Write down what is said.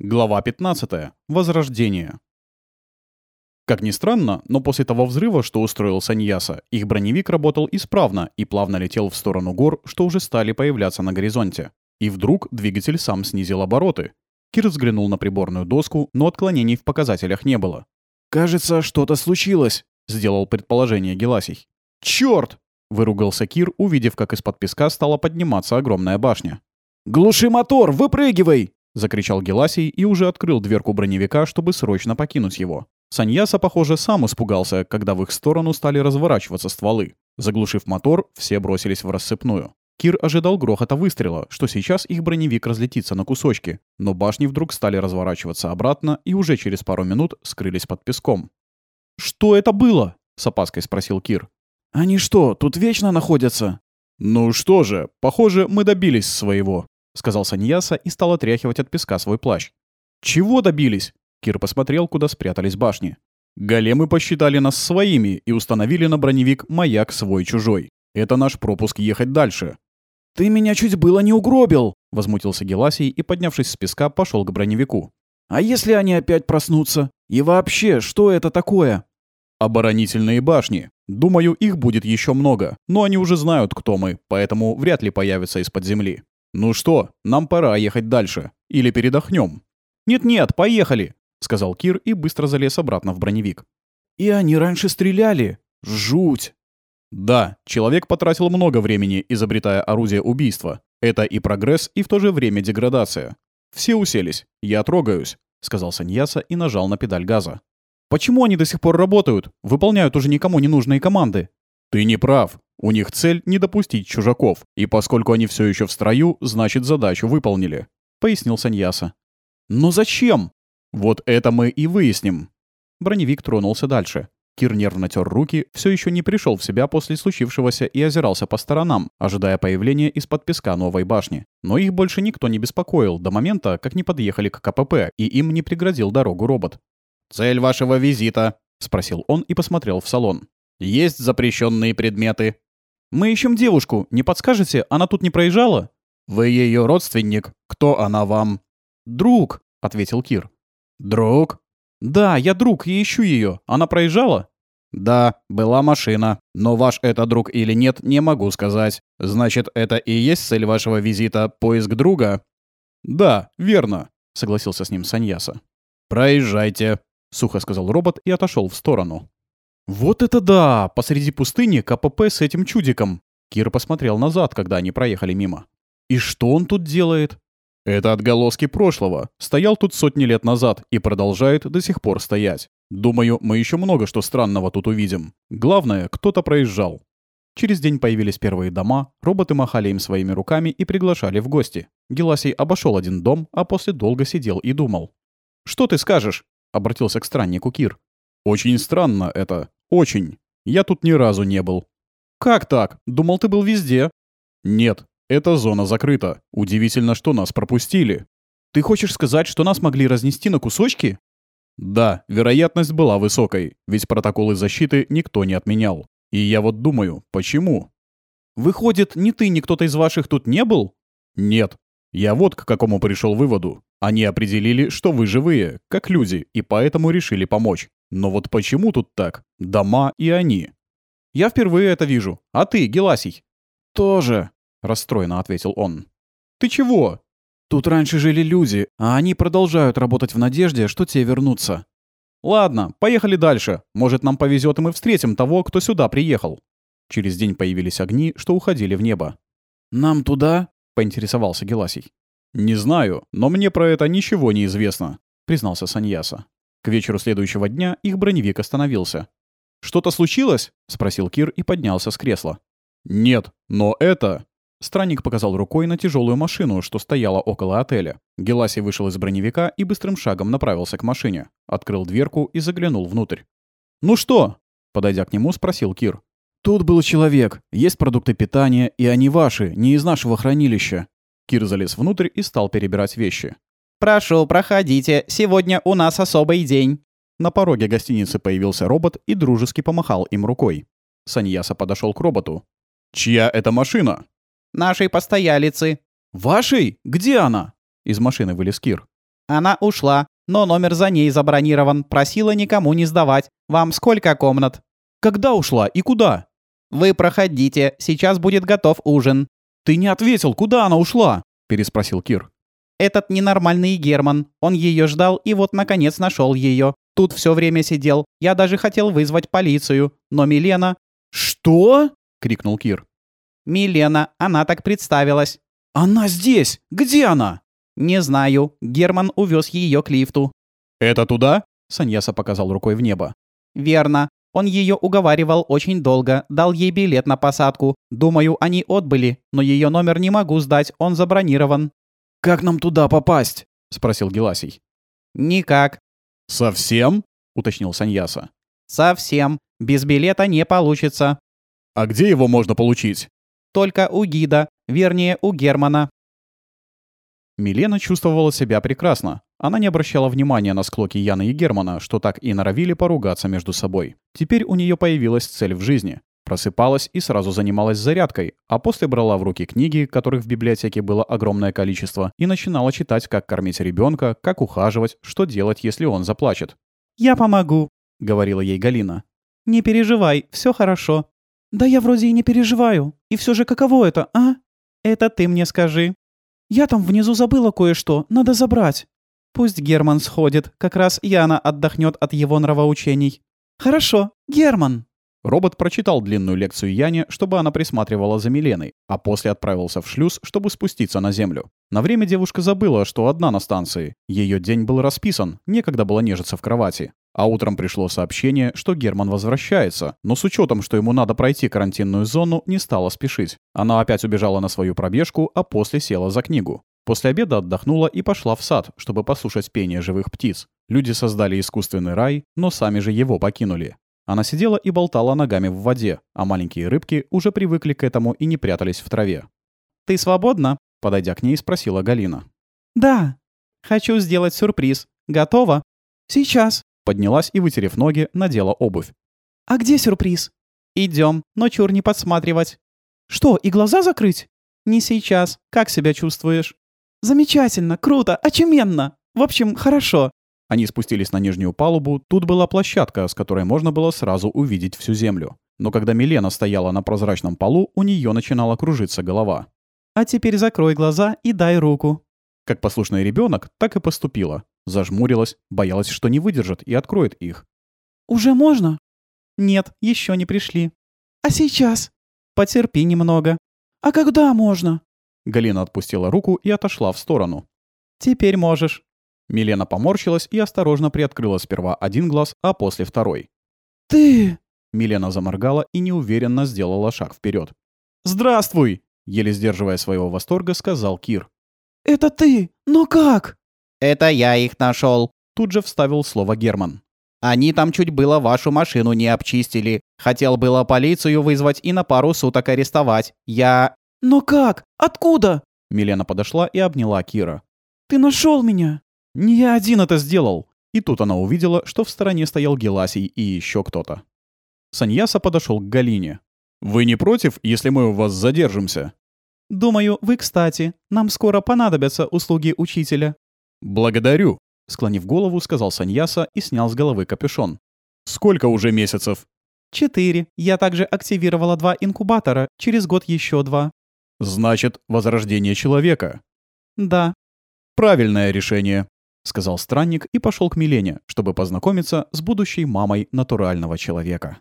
Глава 15. Возрождение. Как ни странно, но после того взрыва, что устроил Саньяса, их броневик работал исправно и плавно летел в сторону гор, что уже стали появляться на горизонте. И вдруг двигатель сам снизил обороты. Кир взглянул на приборную доску, но отклонений в показателях не было. «Кажется, что-то случилось», — сделал предположение Геласий. «Чёрт!» — выругался Кир, увидев, как из-под песка стала подниматься огромная башня. «Глуши мотор, выпрыгивай!» — закричал Геласий и уже открыл дверку броневика, чтобы срочно покинуть его. Саньяса, похоже, сам испугался, когда в их сторону стали разворачиваться стволы. Заглушив мотор, все бросились в рассыпную. Кир ожидал грохота выстрела, что сейчас их броневик разлетится на кусочки, но башни вдруг стали разворачиваться обратно и уже через пару минут скрылись под песком. «Что это было?» — с опаской спросил Кир. «Они что, тут вечно находятся?» «Ну что же, похоже, мы добились своего», сказал Саньяса и стал отряхивать от песка свой плащ. «Чего добились?» Кир посмотрел, куда спрятались башни. «Големы посчитали нас своими и установили на броневик маяк свой-чужой. Это наш пропуск ехать дальше». «Ты меня чуть было не угробил!» — возмутился Геласий и, поднявшись с песка, пошел к броневику. «А если они опять проснутся? И вообще, что это такое?» «Оборонительные башни. Думаю, их будет еще много, но они уже знают, кто мы, поэтому вряд ли появятся из-под земли. «Ну что, нам пора ехать дальше. Или передохнем?» «Нет-нет, поехали!» — сказал Кир и быстро залез обратно в броневик. «И они раньше стреляли? Жуть!» Да, человек потратил много времени, изобретая орудие убийства. Это и прогресс, и в то же время деградация. Все уселись. Я трогаюсь, — сказал Саньяса и нажал на педаль газа. «Почему они до сих пор работают? Выполняют уже никому не нужные команды?» «Ты не прав. У них цель — не допустить чужаков, и поскольку они все еще в строю, значит, задачу выполнили», — пояснил Саньяса. «Но зачем?» «Вот это мы и выясним». Броневик тронулся дальше. Кир нервно тер руки, все еще не пришел в себя после случившегося и озирался по сторонам, ожидая появления из-под песка новой башни. Но их больше никто не беспокоил до момента, как не подъехали к КПП, и им не преградил дорогу робот. «Цель вашего визита?» — спросил он и посмотрел в салон. «Есть запрещенные предметы?» «Мы ищем девушку. Не подскажете, она тут не проезжала?» «Вы ее родственник. Кто она вам?» «Друг», — ответил Кир. «Друг?» «Да, я друг и ищу ее. Она проезжала?» «Да, была машина. Но ваш это друг или нет, не могу сказать. Значит, это и есть цель вашего визита — поиск друга?» «Да, верно», — согласился с ним Саньяса. «Проезжайте», — сухо сказал робот и отошел в сторону. «Вот это да! Посреди пустыни КПП с этим чудиком!» Кир посмотрел назад, когда они проехали мимо. «И что он тут делает?» «Это отголоски прошлого. Стоял тут сотни лет назад и продолжает до сих пор стоять. Думаю, мы еще много что странного тут увидим. Главное, кто-то проезжал». Через день появились первые дома, роботы махали им своими руками и приглашали в гости. Геласий обошел один дом, а после долго сидел и думал. «Что ты скажешь?» — обратился к страннику Кир. «Очень странно это. Очень. Я тут ни разу не был». «Как так? Думал, ты был везде». «Нет, эта зона закрыта. Удивительно, что нас пропустили». «Ты хочешь сказать, что нас могли разнести на кусочки?» «Да, вероятность была высокой, ведь протоколы защиты никто не отменял. И я вот думаю, почему?» «Выходит, ни ты, ни кто-то из ваших тут не был?» «Нет. Я вот к какому пришел выводу. Они определили, что вы живые, как люди, и поэтому решили помочь. Но вот почему тут так? Дома и они. Я впервые это вижу. А ты, Геласий? Тоже, расстроенно ответил он. Ты чего? Тут раньше жили люди, а они продолжают работать в надежде, что те вернутся. Ладно, поехали дальше. Может, нам повезет, и мы встретим того, кто сюда приехал. Через день появились огни, что уходили в небо. «Нам туда?» — поинтересовался Геласий. «Не знаю, но мне про это ничего не известно», — признался Саньяса. К вечеру следующего дня их броневик остановился. «Что-то случилось?» — спросил Кир и поднялся с кресла. «Нет, но это...» Странник показал рукой на тяжелую машину, что стояла около отеля. Геласи вышел из броневика и быстрым шагом направился к машине. Открыл дверку и заглянул внутрь. «Ну что?» — подойдя к нему, спросил Кир. «Тут был человек. Есть продукты питания, и они ваши, не из нашего хранилища». Кир залез внутрь и стал перебирать вещи. «Прошу, проходите. Сегодня у нас особый день». На пороге гостиницы появился робот и дружески помахал им рукой. Саньяса подошел к роботу. «Чья это машина?» «Нашей постоялицы». «Вашей? Где она?» Из машины вылез Кир. Она ушла, но номер за ней забронирован. Просила никому не сдавать. Вам сколько комнат? Когда ушла и куда? Вы проходите, сейчас будет готов ужин. Ты не ответил, куда она ушла? Переспросил Кир. Этот ненормальный Герман. Он ее ждал и вот наконец нашел ее. Тут все время сидел. Я даже хотел вызвать полицию. Но Милена... «Что?» — крикнул Кир. «Милена, она так представилась». «Она здесь! Где она?» «Не знаю. Герман увез ее к лифту». «Это туда?» — Саньяса показал рукой в небо. «Верно. Он ее уговаривал очень долго, дал ей билет на посадку. Думаю, они отбыли, но ее номер не могу сдать, он забронирован». «Как нам туда попасть?» — спросил Геласий. «Никак». «Совсем?» — уточнил Саньяса. «Совсем. Без билета не получится». «А где его можно получить?» «Только у гида, вернее, у Германа». Милена чувствовала себя прекрасно. Она не обращала внимания на склоки Яны и Германа, что так и норовили поругаться между собой. Теперь у нее появилась цель в жизни. Просыпалась и сразу занималась зарядкой, а после брала в руки книги, которых в библиотеке было огромное количество, и начинала читать, как кормить ребенка, как ухаживать, что делать, если он заплачет. «Я помогу», — говорила ей Галина. «Не переживай, все хорошо». «Да я вроде и не переживаю. И все же каково это, а?» «Это ты мне скажи». «Я там внизу забыла кое-что, надо забрать». «Пусть Герман сходит, как раз Яна отдохнет от его нравоучений». «Хорошо, Герман». Робот прочитал длинную лекцию Яне, чтобы она присматривала за Миленой, а после отправился в шлюз, чтобы спуститься на землю. На время девушка забыла, что одна на станции. Ее день был расписан, некогда было нежиться в кровати. А утром пришло сообщение, что Герман возвращается, но с учетом, что ему надо пройти карантинную зону, не стала спешить. Она опять убежала на свою пробежку, а после села за книгу. После обеда отдохнула и пошла в сад, чтобы послушать пение живых птиц. Люди создали искусственный рай, но сами же его покинули. Она сидела и болтала ногами в воде, а маленькие рыбки уже привыкли к этому и не прятались в траве. «Ты свободна?» — подойдя к ней, спросила Галина. «Да. Хочу сделать сюрприз. Готова?» «Сейчас», Поднялась и, вытерев ноги, надела обувь. «А где сюрприз?» «Идем, но чур не подсматривать». «Что, и глаза закрыть?» «Не сейчас. Как себя чувствуешь?» «Замечательно, круто, очеменно. В общем, хорошо». Они спустились на нижнюю палубу, тут была площадка, с которой можно было сразу увидеть всю землю. Но когда Милена стояла на прозрачном полу, у нее начинала кружиться голова. «А теперь закрой глаза и дай руку». Как послушный ребенок, так и поступила. Зажмурилась, боялась, что не выдержит и откроет их. «Уже можно?» «Нет, еще не пришли». «А сейчас?» «Потерпи немного». «А когда можно?» Галина отпустила руку и отошла в сторону. «Теперь можешь». Милена поморщилась и осторожно приоткрыла сперва один глаз, а после второй. «Ты...» Милена заморгала и неуверенно сделала шаг вперед. «Здравствуй!» Еле сдерживая своего восторга, сказал Кир. «Это ты? Но как?» «Это я их нашел. Тут же вставил слово Герман. «Они там чуть было вашу машину не обчистили. Хотел было полицию вызвать и на пару суток арестовать. Я...» «Но как? Откуда?» Милена подошла и обняла Кира. «Ты нашел меня!» «Не я один это сделал!» И тут она увидела, что в стороне стоял Геласий и еще кто-то. Саньяса подошел к Галине. «Вы не против, если мы у вас задержимся?» «Думаю, вы кстати. Нам скоро понадобятся услуги учителя». «Благодарю», — склонив голову, сказал Саньяса и снял с головы капюшон. «Сколько уже месяцев?» «Четыре. Я также активировала два инкубатора, через год еще два». «Значит, возрождение человека?» «Да». «Правильное решение», — сказал странник и пошел к Милене, чтобы познакомиться с будущей мамой натурального человека.